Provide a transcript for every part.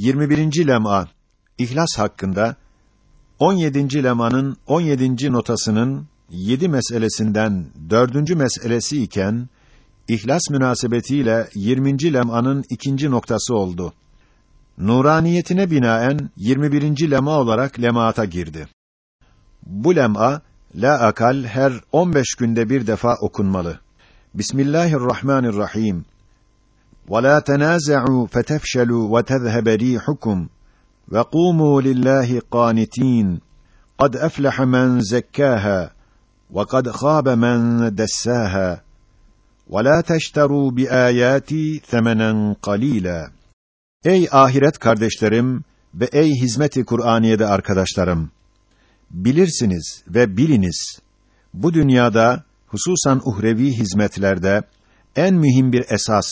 21. lem'a İhlas hakkında 17. lemanın 17. notasının 7 meselesinden 4. meselesi iken İhlas münasebetiyle 20. lem'anın ikinci noktası oldu. Nuraniyetine binaen 21. lema olarak lemaata girdi. Bu lem'a la akal her 15 günde bir defa okunmalı. Bismillahirrahmanirrahim. وَلَا تَنَازَعُوا فَتَفْشَلُوا وَتَذْهَبَ رِيحُكُمْ وَقُومُوا لِلَّهِ قَانِتِينَ قَدْ أَفْلَحَ مَنْ زَكَّاهَا وَقَدْ خَابَ مَنْ دَسَّاهَا وَلَا تَشْتَرُوا بِآيَاتِي ثَمَنًا قَلِيلًا Ey ahiret kardeşlerim ve ey hizmeti Kur'aniye'de arkadaşlarım! Bilirsiniz ve biliniz. Bu dünyada, hususan uhrevi hizmetlerde, en mühim bir esas,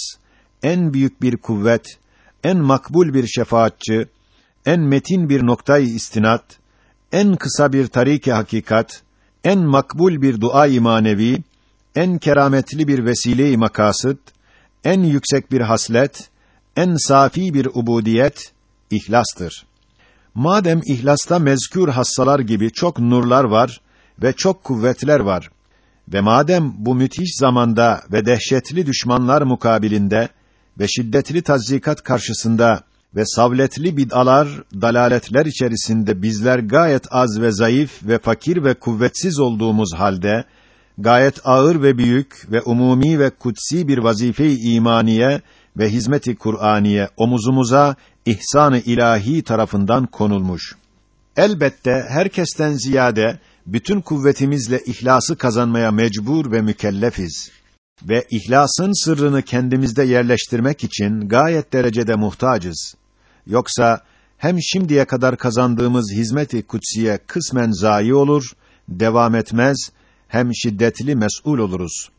en büyük bir kuvvet, en makbul bir şefaatçi, en metin bir noktayı istinat, en kısa bir tariki hakikat, en makbul bir dua-i manevi, en kerametli bir vesile-i makasıt, en yüksek bir haslet, en safi bir ubudiyet ihlastır. Madem ihlasta mezkür hassalar gibi çok nurlar var ve çok kuvvetler var ve madem bu müthiş zamanda ve dehşetli düşmanlar mukabilinde ve şiddetli tazzikat karşısında ve savletli bid'alar, dalaletler içerisinde bizler gayet az ve zayıf ve fakir ve kuvvetsiz olduğumuz halde gayet ağır ve büyük ve umumi ve kutsi bir vazife-i imaniye ve hizmeti Kur'aniye omuzumuza ihsan-ı ilahi tarafından konulmuş. Elbette herkesten ziyade bütün kuvvetimizle ihlası kazanmaya mecbur ve mükellefiz ve ihlasın sırrını kendimizde yerleştirmek için gayet derecede muhtacız. Yoksa hem şimdiye kadar kazandığımız hizmeti kutsiye kısmen zayi olur, devam etmez, hem şiddetli mes'ul oluruz.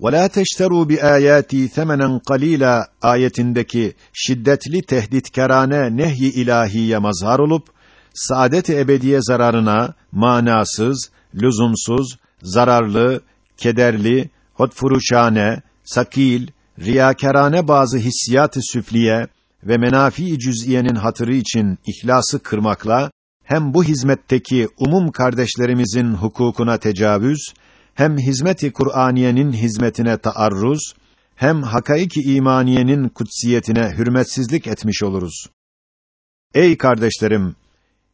وَلَا تَشْتَرُوا بِآيَاتِي ثَمَنًا قَلِيلًا ayetindeki şiddetli tehditkarane nehy-i ilahiye mazhar olup, saadet-i ebediye zararına, manasız, lüzumsuz, zararlı, kederli, hotfuruşane, sakil, riyakarane bazı hissiyat-ı süfliye ve menafi cüz'iyenin hatırı için ihlası kırmakla, hem bu hizmetteki umum kardeşlerimizin hukukuna tecavüz, hem hizmeti Kur'aniyenin hizmetine taarruz, hem hakaiki imaniyenin kutsiyetine hürmetsizlik etmiş oluruz. Ey kardeşlerim,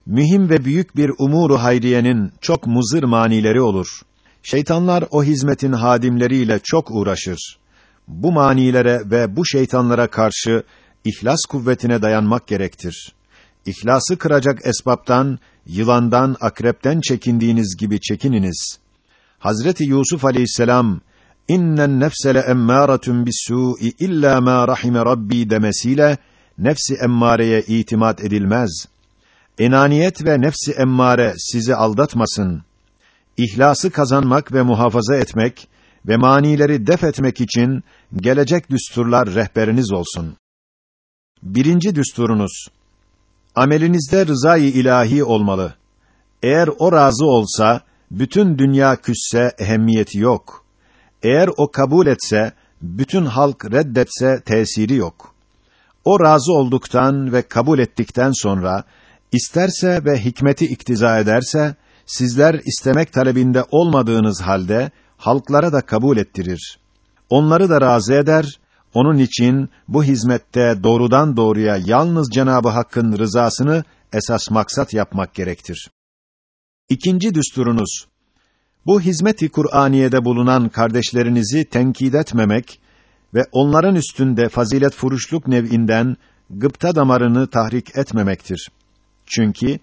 mühim ve büyük bir umuru hayriyenin çok muzır manileri olur. Şeytanlar o hizmetin hadimleriyle çok uğraşır. Bu manilere ve bu şeytanlara karşı ihlas kuvvetine dayanmak gerektir. İhlası kıracak esbaptan, yılandan, akrepten çekindiğiniz gibi çekininiz. Hazreti Yusuf Aleyhisselam innen nefse le emmâratun bis-sû'i illâ mâ rahime rabbi demesiyle nefsi emmareye itimat edilmez. Enaniyet ve nefsi emmare sizi aldatmasın. İhlası kazanmak ve muhafaza etmek ve manileri def etmek için gelecek düsturlar rehberiniz olsun. Birinci düsturunuz amelinizde rızayı ilahi olmalı. Eğer o razı olsa bütün dünya küsse ehemmiyeti yok. Eğer o kabul etse, bütün halk reddetse tesiri yok. O razı olduktan ve kabul ettikten sonra isterse ve hikmeti iktiza ederse sizler istemek talebinde olmadığınız halde halklara da kabul ettirir. Onları da razı eder. Onun için bu hizmette doğrudan doğruya yalnız Cenabı Hakk'ın rızasını esas maksat yapmak gerektir. İkinci düsturunuz, bu hizmet-i Kur'aniye'de bulunan kardeşlerinizi tenkit etmemek ve onların üstünde fazilet furuşluk nev'inden gıpta damarını tahrik etmemektir. Çünkü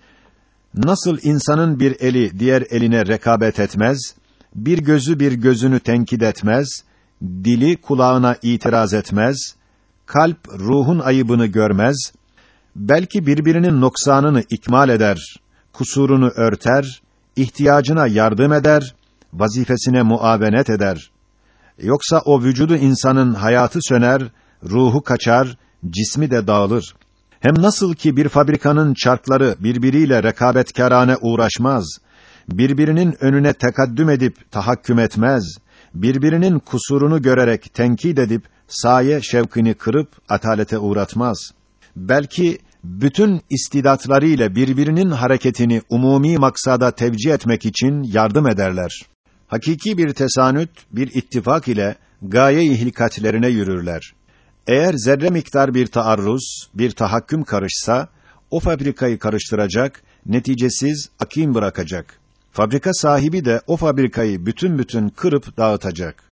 nasıl insanın bir eli diğer eline rekabet etmez, bir gözü bir gözünü tenkit etmez, dili kulağına itiraz etmez, kalp ruhun ayıbını görmez, belki birbirinin noksanını ikmal eder, kusurunu örter, ihtiyacına yardım eder, vazifesine muavenet eder. Yoksa o vücudu insanın hayatı söner, ruhu kaçar, cismi de dağılır. Hem nasıl ki bir fabrikanın çarkları birbiriyle rekabetkârane uğraşmaz, birbirinin önüne tekaddüm edip tahakküm etmez, birbirinin kusurunu görerek tenkit edip saye şevkini kırıp atalete uğratmaz. Belki bütün istidatlarıyla birbirinin hareketini umumi maksada tevcih etmek için yardım ederler. Hakiki bir tesanüt, bir ittifak ile gaye-i hilkatlerine yürürler. Eğer zerre miktar bir taarruz, bir tahakküm karışsa, o fabrikayı karıştıracak, neticesiz akim bırakacak. Fabrika sahibi de o fabrikayı bütün bütün kırıp dağıtacak.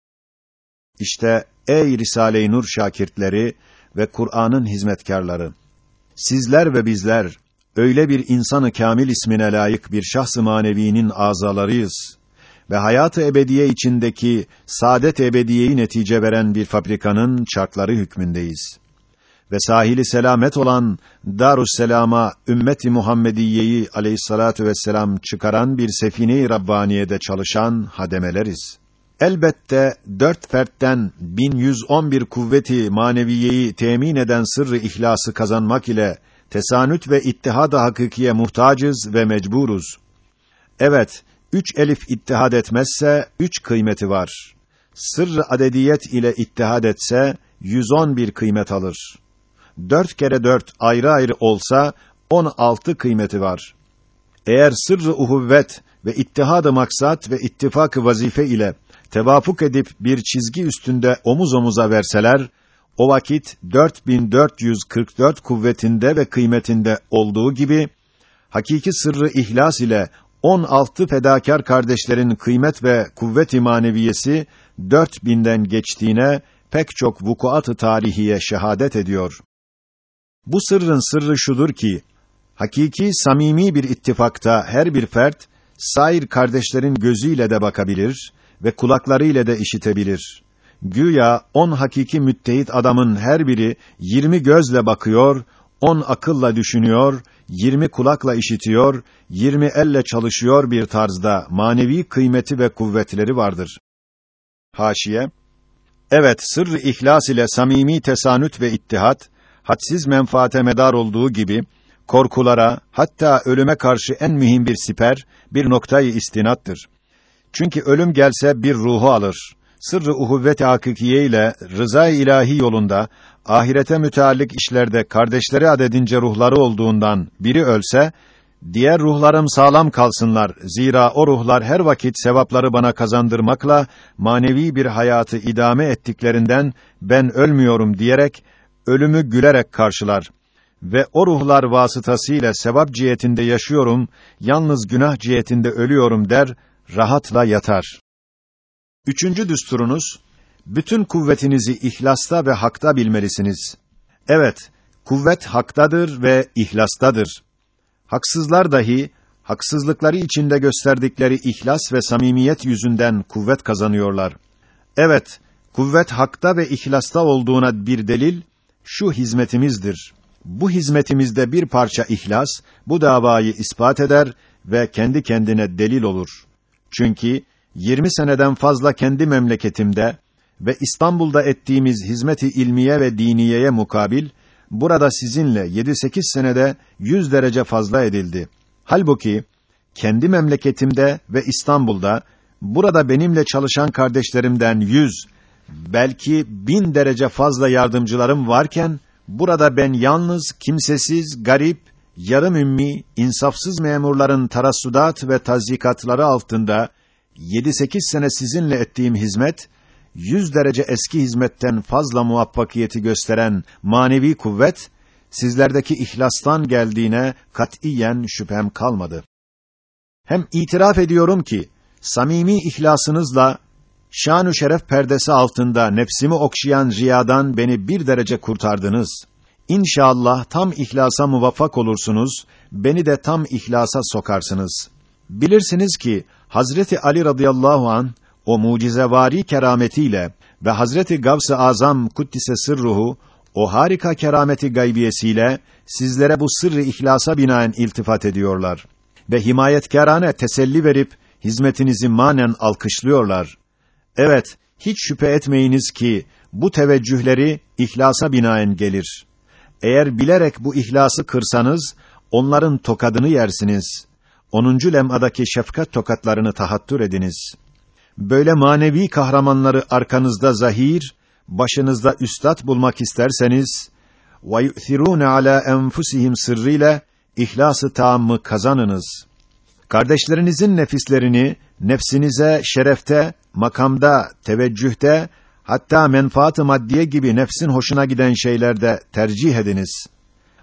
İşte ey Risale-i Nur şakirtleri ve Kur'an'ın hizmetkarları! Sizler ve bizler öyle bir insanı kamil ismine layık bir şahs-ı manevinin azalarıyız ve hayat-ı ebediye içindeki saadet ebediyeyi netice veren bir fabrikanın çarkları hükmündeyiz. Ve sahili selamet olan Darüsselam'a ümmeti Muhammediyeyi aleyhissalatu vesselam çıkaran bir sefine-i rabbaniyede çalışan hademeleriz. Elbette dört fertten 1111 kuvveti maneviyeyi temin eden sırrı ihlası kazanmak ile tesanüt ve ittihad-ı hakikiye muhtacız ve mecburuz. Evet, üç elif ittihad etmezse üç kıymeti var. Sırrı adediyet ile ittihad etse 111 kıymet alır. Dört kere dört ayrı ayrı olsa on altı kıymeti var. Eğer sırrı uhuvvet ve ittihad-ı maksat ve ittifak vazife ile tevafuk edip bir çizgi üstünde omuz omuza verseler, o vakit 4444 kuvvetinde ve kıymetinde olduğu gibi, hakiki sırrı ihlas ile 16 fedakar kardeşlerin kıymet ve kuvvet imaneviyesi 4000'den geçtiğine pek çok vukuat-ı tarihiye şehadet ediyor. Bu sırrın sırrı şudur ki, hakiki samimi bir ittifakta her bir fert, sair kardeşlerin gözüyle de bakabilir ve kulaklarıyla da işitebilir. Güya on hakiki müttehit adamın her biri yirmi gözle bakıyor, on akılla düşünüyor, yirmi kulakla işitiyor, yirmi elle çalışıyor bir tarzda manevi kıymeti ve kuvvetleri vardır. Haşiye Evet, sırrı ihlas ile samimi tesanüt ve ittihat, hadsiz menfaate medar olduğu gibi, korkulara, hatta ölüme karşı en mühim bir siper, bir noktayı istinattır. Çünkü ölüm gelse bir ruhu alır. Sırrı uhuvvet-i ile rıza-i ilahi yolunda ahirete müteallik işlerde kardeşleri adedince ruhları olduğundan biri ölse diğer ruhlarım sağlam kalsınlar. Zira o ruhlar her vakit sevapları bana kazandırmakla manevi bir hayatı idame ettiklerinden ben ölmüyorum diyerek ölümü gülerek karşılar ve o ruhlar vasıtasıyla sevap cihetinde yaşıyorum, yalnız günah cihetinde ölüyorum der rahatla yatar. Üçüncü düsturunuz, bütün kuvvetinizi ihlasta ve hakta bilmelisiniz. Evet, kuvvet haktadır ve ihlastadır. Haksızlar dahi, haksızlıkları içinde gösterdikleri ihlas ve samimiyet yüzünden kuvvet kazanıyorlar. Evet, kuvvet hakta ve ihlasta olduğuna bir delil, şu hizmetimizdir. Bu hizmetimizde bir parça ihlas, bu davayı ispat eder ve kendi kendine delil olur. Çünkü 20 seneden fazla kendi memleketimde ve İstanbul'da ettiğimiz hizmeti ilmiye ve diniyeye mukabil burada sizinle 7-8 senede 100 derece fazla edildi. Halbuki kendi memleketimde ve İstanbul'da burada benimle çalışan kardeşlerimden 100 belki bin derece fazla yardımcılarım varken burada ben yalnız kimsesiz, garip yarım ümmi, insafsız memurların tarassudat ve tazikatları altında 7-8 sene sizinle ettiğim hizmet, 100 derece eski hizmetten fazla muvaffakiyeti gösteren manevi kuvvet, sizlerdeki ihlastan geldiğine katiyen şüphem kalmadı. Hem itiraf ediyorum ki, samimi ihlasınızla, şan şeref perdesi altında nefsimi okşayan riyadan beni bir derece kurtardınız.'' İnşallah tam ihlasa muvaffak olursunuz, beni de tam ihlasa sokarsınız. Bilirsiniz ki Hazreti Ali radıyallahu an o mucizevari kerametiyle ve Hazreti Gavs-ı Azam kuddise sırruhu o harika kerameti gaybiyesiyle sizlere bu sırrı ihlasa binaen iltifat ediyorlar ve himayetkârane teselli verip hizmetinizi manen alkışlıyorlar. Evet, hiç şüphe etmeyiniz ki bu teveccühleri ihlasa binaen gelir. Eğer bilerek bu ihlası kırsanız, onların tokadını yersiniz. Onuncu lemadaki şefkat tokatlarını tahattür ediniz. Böyle manevi kahramanları arkanızda zahir, başınızda üstad bulmak isterseniz, yu'thirûne alâ enfusihim sırrıyla ihlası tamı kazanınız. Kardeşlerinizin nefislerini nefsinize şerefte, makamda, teveccühte, hatta menfaat-ı maddiye gibi nefsin hoşuna giden şeylerde tercih ediniz.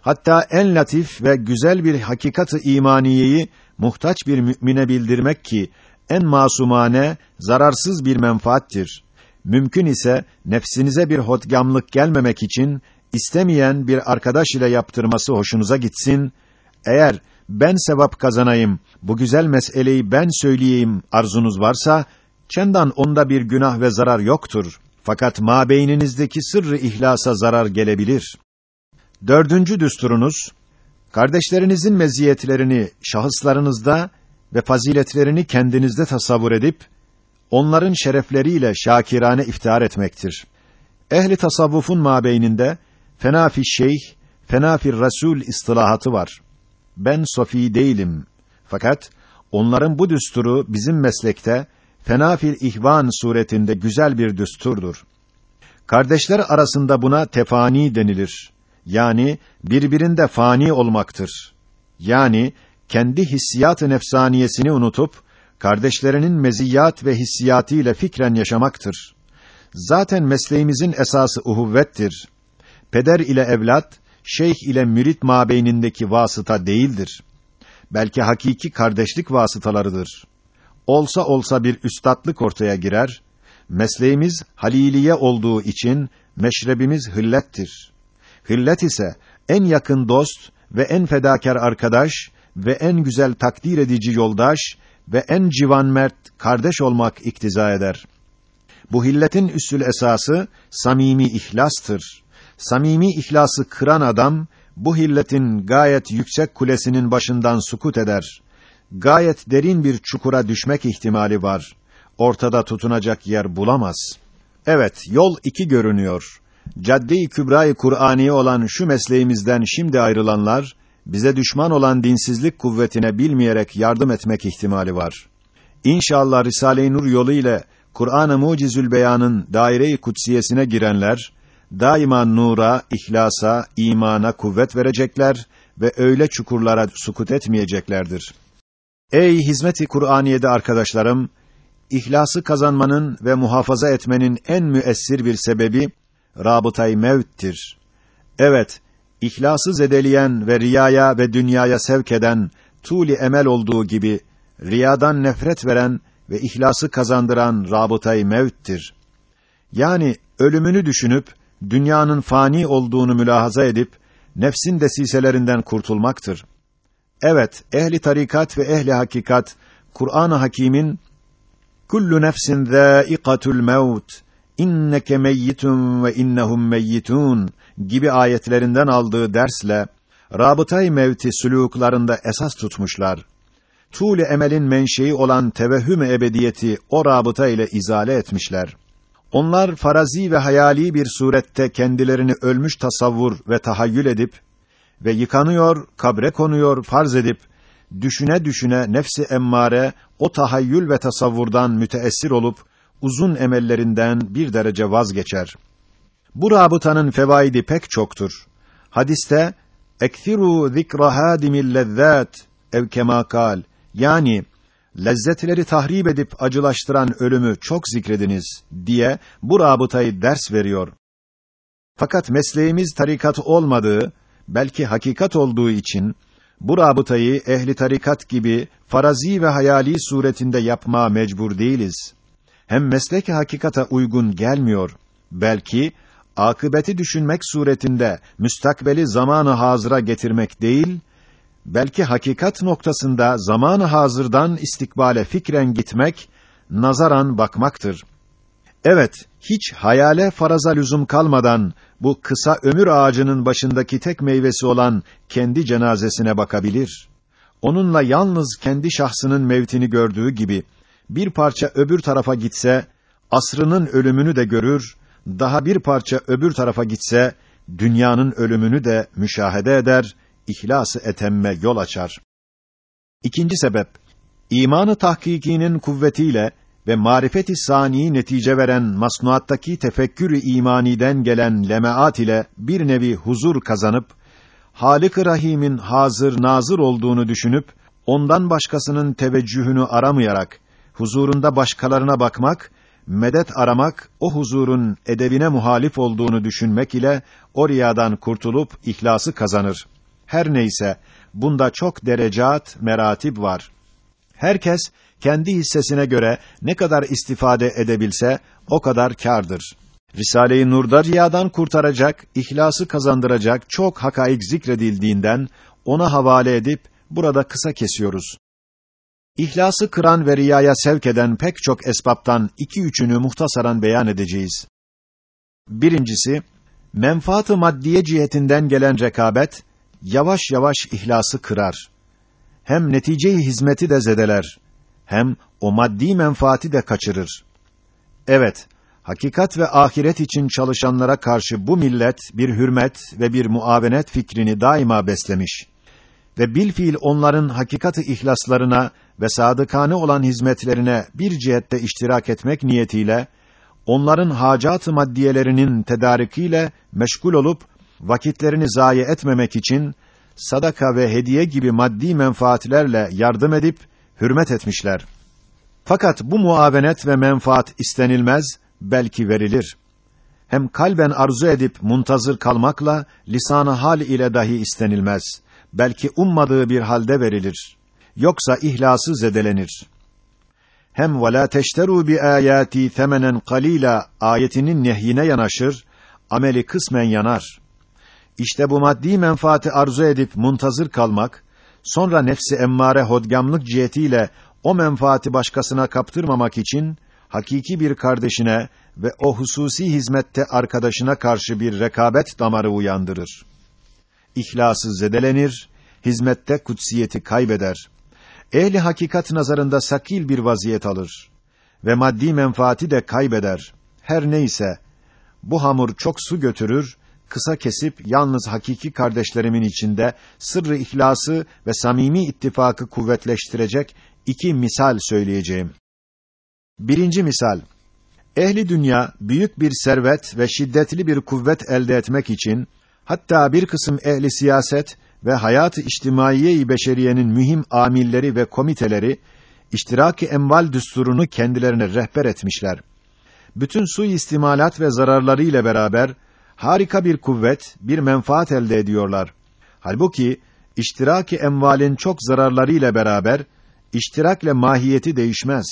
Hatta en latif ve güzel bir hakikatı imaniyeyi muhtaç bir mümine bildirmek ki en masumane, zararsız bir menfaattir. Mümkün ise nefsinize bir hotgamlık gelmemek için istemeyen bir arkadaş ile yaptırması hoşunuza gitsin. Eğer ben sevap kazanayım, bu güzel meseleyi ben söyleyeyim arzunuz varsa, çendan onda bir günah ve zarar yoktur. Fakat mabeyninizdeki sırrı ihlasa zarar gelebilir. Dördüncü düsturunuz, kardeşlerinizin meziyetlerini şahıslarınızda ve faziletlerini kendinizde tasavvur edip, onların şerefleriyle şakirane iftihar etmektir. Ehli tasavvufun mabeyninde, fena fi şeyh, fena fi rasul istilahatı var. Ben sofi değilim. Fakat, onların bu düsturu bizim meslekte, fena fil ihvan suretinde güzel bir düsturdur. Kardeşler arasında buna tefani denilir. Yani birbirinde fani olmaktır. Yani kendi hissiyat-ı nefsaniyesini unutup kardeşlerinin meziyat ve hissiyatı ile fikren yaşamaktır. Zaten mesleğimizin esası uhuvvettir. Peder ile evlat, şeyh ile mürit mabeynindeki vasıta değildir. Belki hakiki kardeşlik vasıtalarıdır. Olsa olsa bir üstatlık ortaya girer. Mesleğimiz haliliye olduğu için meşrebimiz hıllettir. Hıllet ise en yakın dost ve en fedakar arkadaş ve en güzel takdir edici yoldaş ve en civan mert kardeş olmak iktiza eder. Bu hilletin üssül esası samimi ihlastır. Samimi ihlası kıran adam bu hilletin gayet yüksek kulesinin başından sukut eder. Gayet derin bir çukura düşmek ihtimali var. Ortada tutunacak yer bulamaz. Evet, yol iki görünüyor. Cadde-i Kübra-i Kur'ani olan şu mesleğimizden şimdi ayrılanlar bize düşman olan dinsizlik kuvvetine bilmeyerek yardım etmek ihtimali var. İnşallah Risale-i Nur yolu ile Kur'an-ı Mucizül Beyan'ın daire-i kutsiyesine girenler daima nura, ihlasa, imana kuvvet verecekler ve öyle çukurlara sukut etmeyeceklerdir. Ey hizmeti Kur'aniyede arkadaşlarım, ihlası kazanmanın ve muhafaza etmenin en müessir bir sebebi rabıtay mevttir. Evet, ihlası zedeleyen ve riyaya ve dünyaya sevk eden tuli emel olduğu gibi riyadan nefret veren ve ihlası kazandıran rabıtay mevttir. Yani ölümünü düşünüp dünyanın fani olduğunu mülahaza edip nefsin desiselerinden kurtulmaktır. Evet, ehli tarikat ve ehli hakikat Kur'an-ı Hakîm'in kullu nefsin zâikatul mevt inneke meyyitun ve innehum meyyitun gibi ayetlerinden aldığı dersle rabıtay mevti sülûklarında esas tutmuşlar. Tûl-i emelin menşei olan tevehhüm ebediyeti o rabıta ile izale etmişler. Onlar farazi ve hayali bir surette kendilerini ölmüş tasavvur ve tahayyül edip ve yıkanıyor, kabre konuyor farz edip düşüne düşüne nefsi emmare o tahayyül ve tasavvurdan müteessir olup uzun emellerinden bir derece vazgeçer. Bu rabıtanın fevaidi pek çoktur. Hadiste ekfiru zikra hadimil lezzat ev kema yani lezzetleri tahrip edip acılaştıran ölümü çok zikrediniz diye bu rabıtayı ders veriyor. Fakat mesleğimiz tarikat olmadığı, belki hakikat olduğu için bu rabıtayı ehli tarikat gibi farazi ve hayali suretinde yapma mecbur değiliz. Hem meslek hakikata uygun gelmiyor. Belki akıbeti düşünmek suretinde müstakbeli zamanı hazıra getirmek değil, belki hakikat noktasında zamanı hazırdan istikbale fikren gitmek, nazaran bakmaktır. Evet, hiç hayale faraza lüzum kalmadan bu kısa ömür ağacının başındaki tek meyvesi olan kendi cenazesine bakabilir. Onunla yalnız kendi şahsının mevtini gördüğü gibi bir parça öbür tarafa gitse asrının ölümünü de görür, daha bir parça öbür tarafa gitse dünyanın ölümünü de müşahede eder, ihlası etemme yol açar. İkinci sebep, imanı tahkikinin kuvvetiyle ve marifeti sani netice veren masnuattaki tefekkür-ü imaniden gelen lemaat ile bir nevi huzur kazanıp Halik-i Rahim'in hazır nazır olduğunu düşünüp ondan başkasının teveccühünü aramayarak huzurunda başkalarına bakmak, medet aramak o huzurun edebine muhalif olduğunu düşünmek ile o riyadan kurtulup ihlası kazanır. Her neyse bunda çok derecat, meratib var. Herkes kendi hissesine göre ne kadar istifade edebilse o kadar kârdır. Risale-i Nur'da riyadan kurtaracak, ihlası kazandıracak çok hakaik zikredildiğinden ona havale edip burada kısa kesiyoruz. İhlası kıran ve riyaya sevk eden pek çok esbaptan iki üçünü muhtasaran beyan edeceğiz. Birincisi, menfaat-ı maddiye cihetinden gelen rekabet, yavaş yavaş ihlası kırar. Hem neticeyi hizmeti de zedeler, hem o maddi menfaati de kaçırır. Evet, hakikat ve ahiret için çalışanlara karşı bu millet bir hürmet ve bir muavenet fikrini daima beslemiş ve bilfiil onların hakikati ihlaslarına ve sadıkane olan hizmetlerine bir cihette iştirak etmek niyetiyle onların hacat-ı maddiyelerinin tedarikiyle meşgul olup vakitlerini zayi etmemek için sadaka ve hediye gibi maddi menfaatlerle yardım edip hürmet etmişler. Fakat bu muavenet ve menfaat istenilmez, belki verilir. Hem kalben arzu edip muntazır kalmakla lisanı hal ile dahi istenilmez. Belki ummadığı bir halde verilir. Yoksa ihlası zedelenir. Hem ve la teşteru bi ayati temenen kalila ayetinin nehyine yanaşır, ameli kısmen yanar. İşte bu maddi menfaati arzu edip muntazır kalmak, sonra nefsi emmare hodgamlık cihetiyle o menfaati başkasına kaptırmamak için hakiki bir kardeşine ve o hususi hizmette arkadaşına karşı bir rekabet damarı uyandırır. İhlası zedelenir, hizmette kutsiyeti kaybeder. Ehli hakikat nazarında sakil bir vaziyet alır ve maddi menfaati de kaybeder. Her neyse bu hamur çok su götürür, kısa kesip yalnız hakiki kardeşlerimin içinde sırrı ihlası ve samimi ittifakı kuvvetleştirecek iki misal söyleyeceğim. Birinci misal. Ehli dünya büyük bir servet ve şiddetli bir kuvvet elde etmek için hatta bir kısım ehli siyaset ve hayat-ı içtimaiye-i beşeriyenin mühim amilleri ve komiteleri iştiraki emval düsturunu kendilerine rehber etmişler. Bütün su istimalat ve zararları ile beraber harika bir kuvvet, bir menfaat elde ediyorlar. Halbuki iştiraki emvalin çok zararları ile beraber iştirakle mahiyeti değişmez.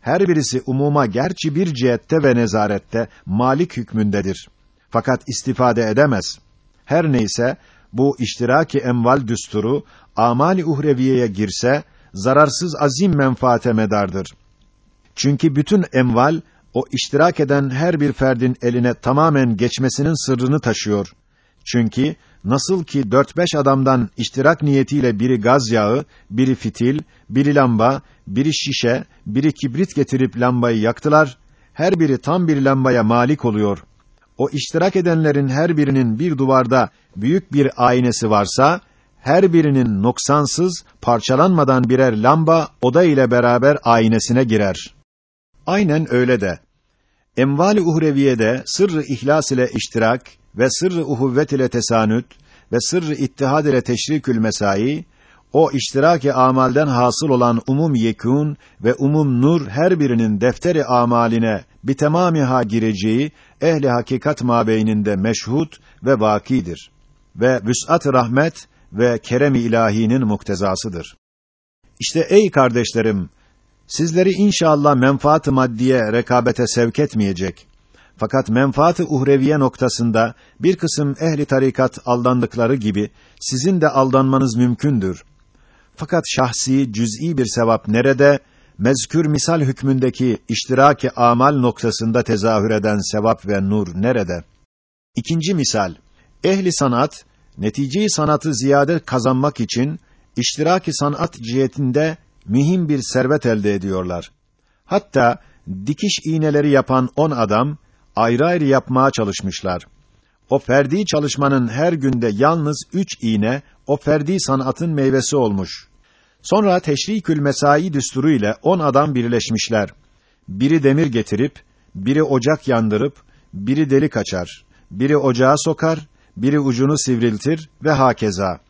Her birisi umuma gerçi bir cihette ve nezarette malik hükmündedir. Fakat istifade edemez. Her neyse bu iştiraki emval düsturu amali uhreviyeye girse zararsız azim menfaate medardır. Çünkü bütün emval o iştirak eden her bir ferdin eline tamamen geçmesinin sırrını taşıyor. Çünkü nasıl ki dört beş adamdan iştirak niyetiyle biri gaz yağı, biri fitil, biri lamba, biri şişe, biri kibrit getirip lambayı yaktılar, her biri tam bir lambaya malik oluyor. O iştirak edenlerin her birinin bir duvarda büyük bir aynesi varsa, her birinin noksansız, parçalanmadan birer lamba oda ile beraber aynesine girer. Aynen öyle de. Emval-i uhreviyede sırrı ihlas ile iştirak ve sırrı uhuvvet ile tesanüt ve sırrı ittihad ile teşrikül mesai o iştiraki amalden hasıl olan umum yekûn ve umum nur her birinin defteri amaline bitemamiha gireceği ehli hakikat mabeyninde meşhut ve vakidir ve vüs'at rahmet ve kerem-i ilahinin muktezasıdır. İşte ey kardeşlerim, sizleri inşallah menfaat-ı maddiye rekabete sevk etmeyecek. Fakat menfaat-ı uhreviye noktasında bir kısım ehli tarikat aldandıkları gibi sizin de aldanmanız mümkündür. Fakat şahsi, cüz'i bir sevap nerede? Mezkür misal hükmündeki iştiraki amal noktasında tezahür eden sevap ve nur nerede? İkinci misal. Ehli sanat, neticeyi sanatı ziyade kazanmak için iştiraki sanat cihetinde mühim bir servet elde ediyorlar. Hatta dikiş iğneleri yapan on adam ayrı ayrı yapmaya çalışmışlar. O ferdi çalışmanın her günde yalnız üç iğne o ferdi sanatın meyvesi olmuş. Sonra teşrikül mesai düsturu ile on adam birleşmişler biri demir getirip, biri ocak yandırıp, biri delik açar, biri ocağa sokar, biri ucunu sivriltir ve hakeza.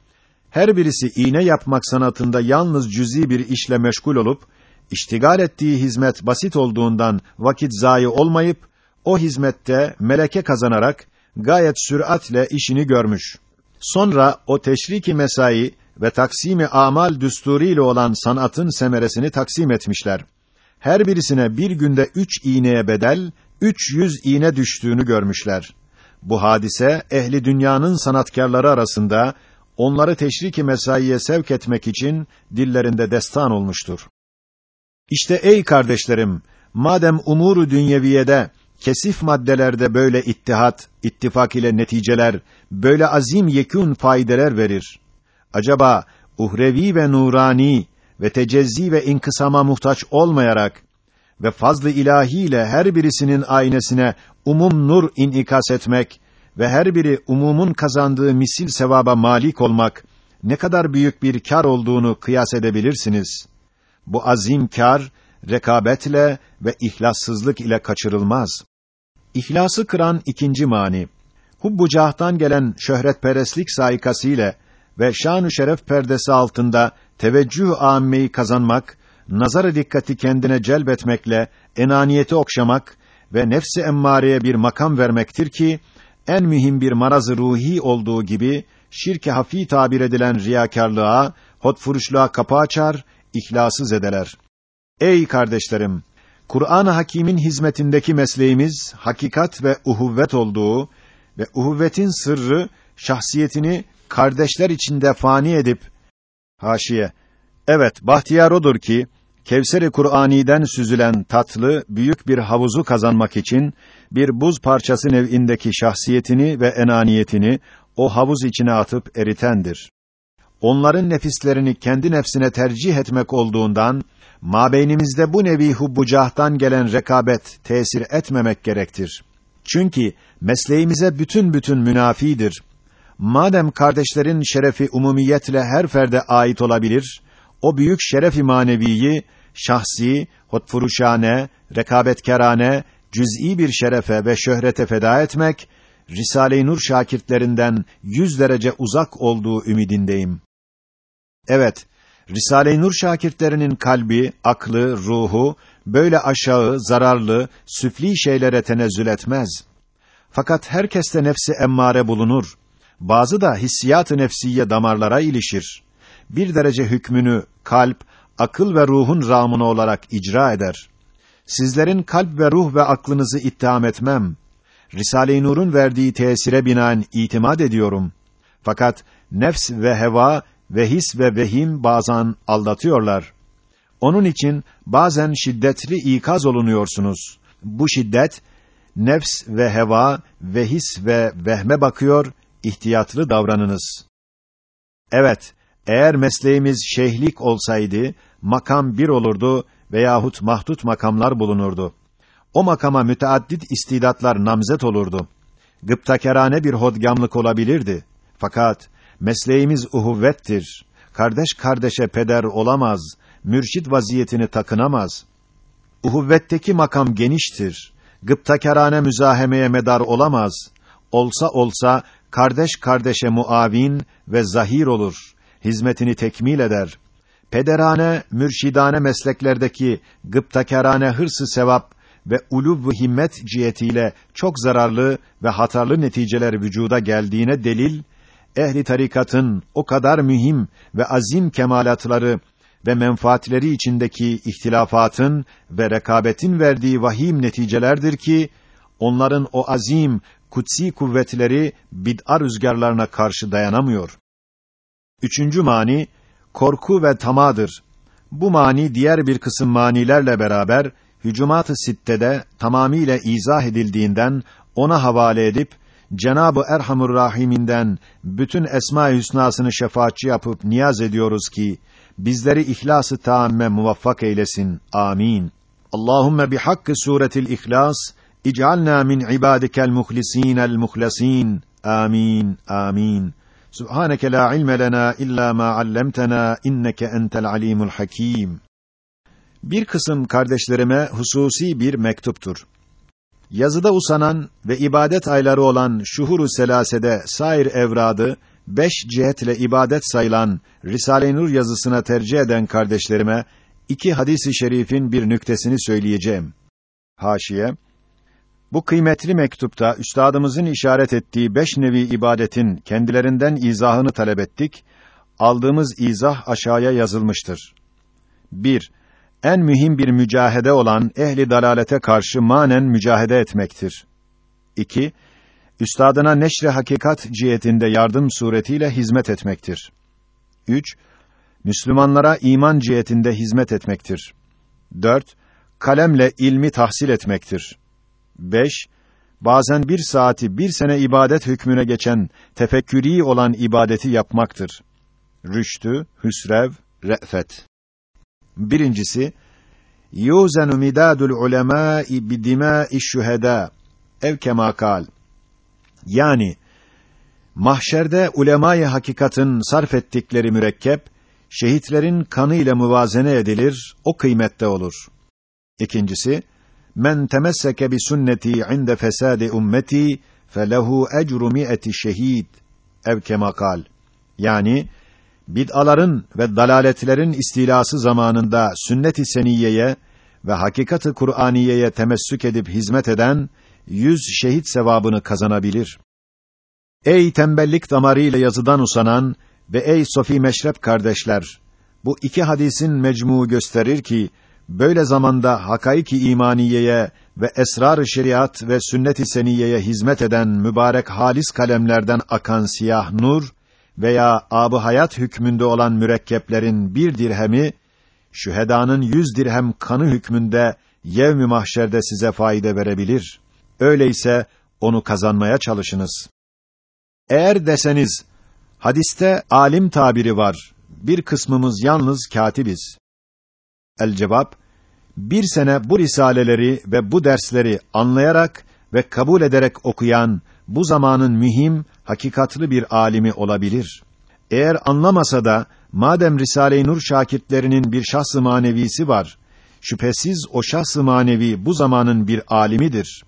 Her birisi iğne yapmak sanatında yalnız cüzi bir işle meşgul olup, iştigal ettiği hizmet basit olduğundan vakit zayi olmayıp, o hizmette meleke kazanarak, gayet süratle işini görmüş. Sonra o teşriki mesai ve taksimi amal düsturu ile olan sanatın semeresini taksim etmişler. Her birisine bir günde üç iğneye bedel, üç yüz iğne düştüğünü görmüşler. Bu hadise, ehli dünyanın sanatkarları arasında, onları teşriki mesaiye sevk etmek için, dillerinde destan olmuştur. İşte ey kardeşlerim, madem umuru dünyeviyede, kesif maddelerde böyle ittihat, ittifak ile neticeler, böyle azim yekûn faydeler verir. Acaba uhrevi ve nurani ve tecezzi ve inkısama muhtaç olmayarak ve fazlı ilahiyle her birisinin aynesine umum nur inikas etmek ve her biri umumun kazandığı misil sevaba malik olmak ne kadar büyük bir kar olduğunu kıyas edebilirsiniz. Bu azim kar rekabetle ve ihlassızlık ile kaçırılmaz. İhlası kıran ikinci mani. Hubbu cahtan gelen şöhretperestlik saikası ile ve şan-ı şeref perdesi altında teveccüh âmmeyi kazanmak, nazar dikkati kendine celbetmekle enaniyeti okşamak ve nefsi emmareye bir makam vermektir ki en mühim bir marazı ruhi olduğu gibi şirke hafi tabir edilen riyakarlığa, hotfuruşluğa kapı açar, ihlası zedeler. Ey kardeşlerim, Kur'an-ı Hakîm'in hizmetindeki mesleğimiz hakikat ve uhuvvet olduğu ve uhuvvetin sırrı şahsiyetini kardeşler içinde fani edip haşiye evet bahtiyar odur ki Kevser-i Kur'ani'den süzülen tatlı büyük bir havuzu kazanmak için bir buz parçası nev'indeki şahsiyetini ve enaniyetini o havuz içine atıp eritendir. Onların nefislerini kendi nefsine tercih etmek olduğundan mabeynimizde bu nevi hubbucahtan gelen rekabet tesir etmemek gerektir. Çünkü mesleğimize bütün bütün münafidir. Madem kardeşlerin şerefi umumiyetle her ferde ait olabilir, o büyük şerefi maneviyi şahsi, hotfuruşane, rekabetkerane, cüz'i bir şerefe ve şöhrete feda etmek Risale-i Nur şakirtlerinden yüz derece uzak olduğu ümidindeyim. Evet, Risale-i Nur şakirtlerinin kalbi, aklı, ruhu böyle aşağı, zararlı, süfli şeylere tenezzül etmez. Fakat herkeste nefsi emmare bulunur. Bazı da hissiyat-ı nefsiye damarlara ilişir. Bir derece hükmünü kalp, akıl ve ruhun ramını olarak icra eder. Sizlerin kalp ve ruh ve aklınızı ittiham etmem. Risale-i Nur'un verdiği tesire binaen itimat ediyorum. Fakat nefs ve heva ve his ve vehim bazen aldatıyorlar. Onun için bazen şiddetli ikaz olunuyorsunuz. Bu şiddet nefs ve heva ve his ve vehme bakıyor, ihtiyatlı davranınız. Evet, eğer mesleğimiz şeyhlik olsaydı, makam bir olurdu veyahut mahdut makamlar bulunurdu. O makama müteaddit istidatlar namzet olurdu. Gıptakerane bir hodgamlık olabilirdi. Fakat mesleğimiz uhuvvettir. Kardeş kardeşe peder olamaz, mürşit vaziyetini takınamaz. Uhuvvetteki makam geniştir. Gıptakerane müzahemeye medar olamaz. Olsa olsa kardeş kardeşe muavin ve zahir olur. Hizmetini tekmil eder. Pederane, mürşidane mesleklerdeki gıptakerane hırsı sevap ve uluv himmet cihetiyle çok zararlı ve hatarlı neticeler vücuda geldiğine delil ehli tarikatın o kadar mühim ve azim kemalatları ve menfaatleri içindeki ihtilafatın ve rekabetin verdiği vahim neticelerdir ki onların o azim kutsi kuvvetleri bid'a rüzgarlarına karşı dayanamıyor. Üçüncü mani korku ve tamadır. Bu mani diğer bir kısım manilerle beraber hücumat-ı sittede tamamiyle izah edildiğinden ona havale edip Cenabı Erhamur Rahiminden bütün esma-i hüsnasını şefaatçi yapıp niyaz ediyoruz ki bizleri ihlas-ı taamme muvaffak eylesin. Amin. Allahumme bihakkı suretil İhlas ic'alna min ibadikel muhlisinel muhlasin. Amin. Amin. Subhaneke la ilme lena illa ma allamtana inneke entel alimul hakim. Bir kısım kardeşlerime hususi bir mektuptur. Yazıda usanan ve ibadet ayları olan şuhuru selasede sair evradı beş cihetle ibadet sayılan Risale-i Nur yazısına tercih eden kardeşlerime iki hadisi şerifin bir nüktesini söyleyeceğim. Haşiye Bu kıymetli mektupta üstadımızın işaret ettiği beş nevi ibadetin kendilerinden izahını talep ettik. Aldığımız izah aşağıya yazılmıştır. 1 en mühim bir mücahede olan ehli dalalete karşı manen mücahede etmektir. 2. Üstadına neşre hakikat cihetinde yardım suretiyle hizmet etmektir. 3. Müslümanlara iman cihetinde hizmet etmektir. 4. Kalemle ilmi tahsil etmektir. 5. Bazen bir saati bir sene ibadet hükmüne geçen tefekkürî olan ibadeti yapmaktır. Rüştü, hüsrev, re'fet. Birincisi, yuzenu midadul ulemâ'i bidimâ'i şühedâ ev kema kal. Yani mahşerde ulemayı hakikatin sarf ettikleri mürekkep şehitlerin kanı ile muvazene edilir, o kıymette olur. İkincisi, men temesseke bi sünneti inde fesadi ummeti felehu ecru mi'eti şehid ev kema. Yani bid'aların ve dalaletlerin istilası zamanında sünnet-i seniyeye ve hakikat-ı Kur'aniyeye temessük edip hizmet eden yüz şehit sevabını kazanabilir. Ey tembellik damarıyla yazıdan usanan ve ey sofi meşrep kardeşler, bu iki hadisin mecmuu gösterir ki böyle zamanda hakaiki imaniyeye ve esrar-ı şeriat ve sünnet-i seniyeye hizmet eden mübarek halis kalemlerden akan siyah nur veya abı hayat hükmünde olan mürekkeplerin bir dirhemi, şühedanın yüz dirhem kanı hükmünde yevm-i mahşerde size fayda verebilir. Öyleyse onu kazanmaya çalışınız. Eğer deseniz, hadiste alim tabiri var, bir kısmımız yalnız katibiz. El cevap, bir sene bu risaleleri ve bu dersleri anlayarak ve kabul ederek okuyan bu zamanın mühim, hakikatlı bir alimi olabilir. Eğer anlamasa da madem Risale-i Nur şakirtlerinin bir şahs-ı manevisi var, şüphesiz o şahs-ı manevi bu zamanın bir alimidir.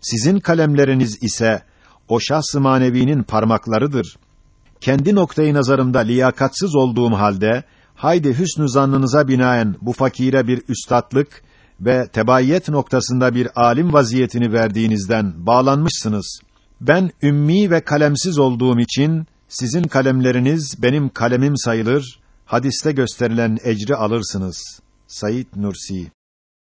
Sizin kalemleriniz ise o şahs-ı manevinin parmaklarıdır. Kendi noktayı nazarımda liyakatsız olduğum halde haydi hüsnü zannınıza binaen bu fakire bir üstatlık ve tebayyet noktasında bir alim vaziyetini verdiğinizden bağlanmışsınız. Ben ümmi ve kalemsiz olduğum için sizin kalemleriniz benim kalemim sayılır. Hadiste gösterilen ecri alırsınız. Sayit Nursi